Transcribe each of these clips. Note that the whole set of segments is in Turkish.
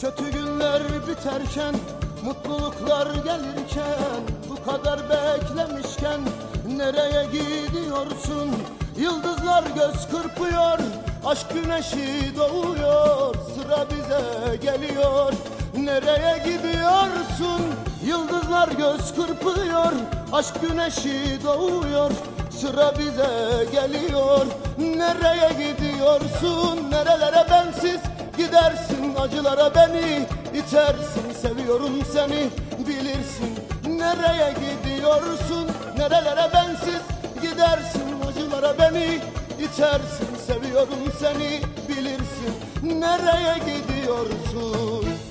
Kötü günler biterken Mutluluklar gelirken Bu kadar beklemişken Nereye gidiyorsun? Yıldızlar göz kırpıyor Aşk güneşi doğuyor Sıra bize geliyor. Nereye gidiyorsun? Yıldızlar göz kırpıyor Aşk güneşi doğuyor Sıra bize geliyor. Nereye gidiyorsun? Nerelere bensiz Gidersin acılara beni itersin Seviyorum seni. Bilirsin Nereye gidiyorsun Nerelere bensiz Gidersin. Acılara beni itersin Seviyorum seni. Bilirsin Nereye gidiyorsun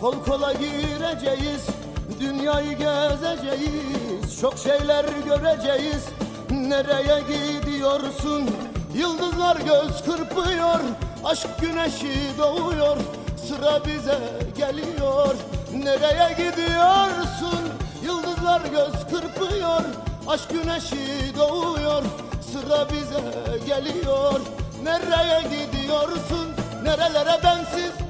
Kol kola gireceğiz Dünyayı gezeceğiz Çok şeyler göreceğiz. Nereye gidiyorsun? Yıldızlar göz kırpıyor Aşk güneşi doğuyor Sıra bize geliyor. Nereye gidiyorsun? Yıldızlar göz kırpıyor Aşk güneşi doğuyor Sıra bize geliyor. Nereye gidiyorsun? Nerelere bensiz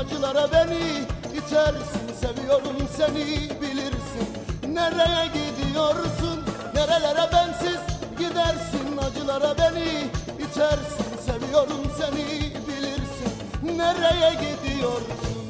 acılara beni itersin Seviyorum seni bilirsin. Nereye gidiyorsun Nerelere bensiz gidersin? Acılara beni itersin Seviyorum seni bilirsin. Nereye gidiyorsun